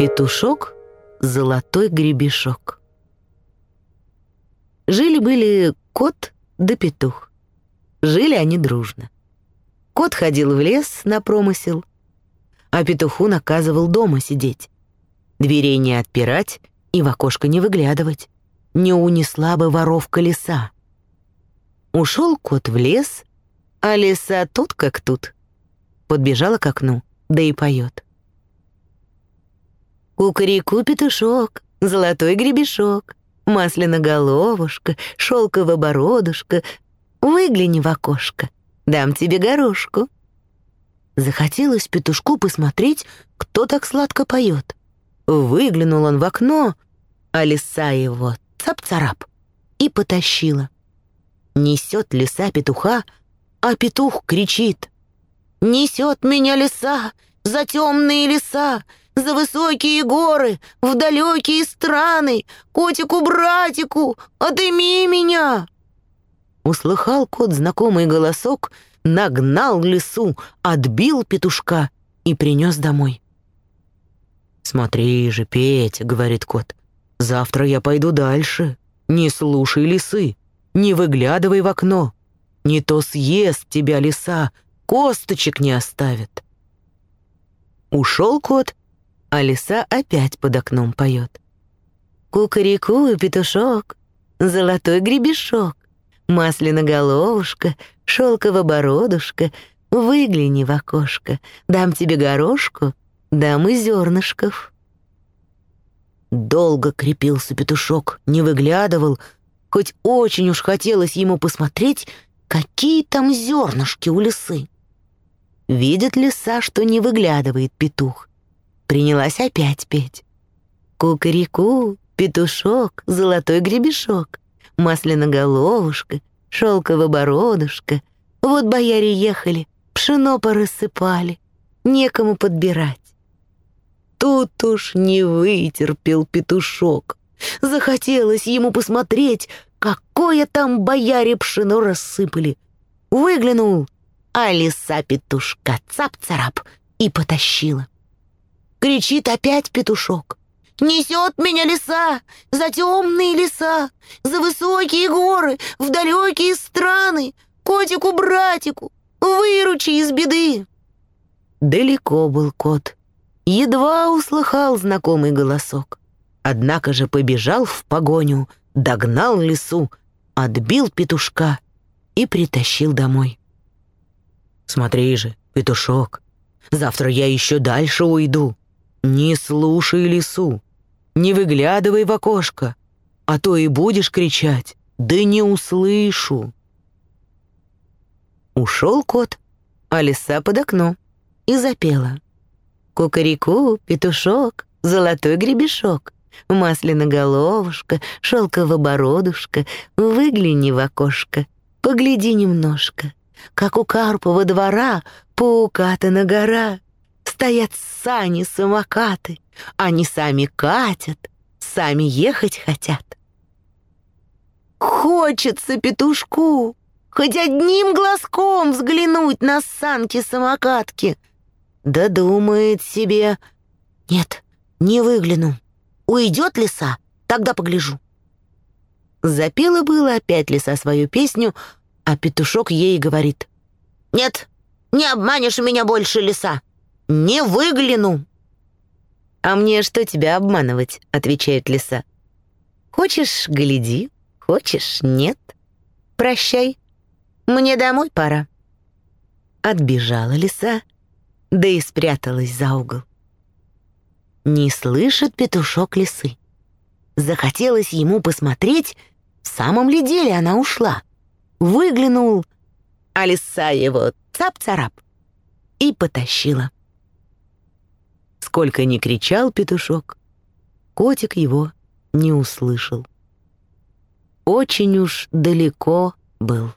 Петушок — золотой гребешок. Жили-были кот да петух. Жили они дружно. Кот ходил в лес на промысел, а петуху наказывал дома сидеть. Дверей не отпирать и в окошко не выглядывать. Не унесла бы воровка леса. Ушел кот в лес, а лиса тут как тут. Подбежала к окну, да и поет. Кукареку петушок, золотой гребешок, масляноголовушка, шелковая бородушка, выгляни в окошко, дам тебе горошку. Захотелось петушку посмотреть, кто так сладко поет. Выглянул он в окно, а лиса его цап-царап и потащила. Несет лиса петуха, а петух кричит. «Несет меня лиса за темные леса, за высокие горы, в далекие страны, котику-братику, отыми меня!» Услыхал кот знакомый голосок, нагнал лису, отбил петушка и принес домой. «Смотри же, Петя», — говорит кот, — «завтра я пойду дальше. Не слушай лисы, не выглядывай в окно. Не то съест тебя лиса, косточек не оставит». Ушел кот, а лиса опять под окном поет. Кукареку, петушок, золотой гребешок, масляноголовушка, шелково бородушка, выгляни в окошко, дам тебе горошку, дам и зернышков. Долго крепился петушок, не выглядывал, хоть очень уж хотелось ему посмотреть, какие там зернышки у лисы. Видит лиса, что не выглядывает петух, принялась опять петь. Кукареку, петушок, золотой гребешок, масляноголовушка, шелковая бородушка. Вот бояре ехали, пшено порассыпали, некому подбирать. Тут уж не вытерпел петушок. Захотелось ему посмотреть, какое там бояре пшено рассыпали. Выглянул, а лиса петушка цап-царап и потащила. Кричит опять петушок. Несет меня леса, за темные леса, за высокие горы, в далекие страны, котику-братику, выручи из беды. Далеко был кот, едва услыхал знакомый голосок. Однако же побежал в погоню, догнал лесу, отбил петушка и притащил домой. «Смотри же, петушок, завтра я еще дальше уйду», «Не слушай лису, не выглядывай в окошко, а то и будешь кричать, да не услышу». Ушел кот, а лиса под окно и запела. Кукареку, петушок, золотой гребешок, масляноголовушка, шелково-бородушка, выгляни в окошко, погляди немножко, как у Карпова двора паука-то гора стоят сани-самокаты. Они сами катят, сами ехать хотят. Хочется петушку хоть одним глазком взглянуть на санки-самокатки. Да думает себе, нет, не выгляну. Уйдет лиса, тогда погляжу. Запела было опять лиса свою песню, а петушок ей говорит. «Нет, не обманешь меня больше, лиса. Не выгляну!» «А мне что тебя обманывать?» — отвечает лиса. «Хочешь — гляди, хочешь — нет. Прощай, мне домой пора». Отбежала лиса, да и спряталась за угол. Не слышит петушок лисы. Захотелось ему посмотреть, в самом ли деле она ушла. Выглянул, а лиса его цап-царап и потащила. Сколько ни кричал петушок, котик его не услышал. Очень уж далеко был.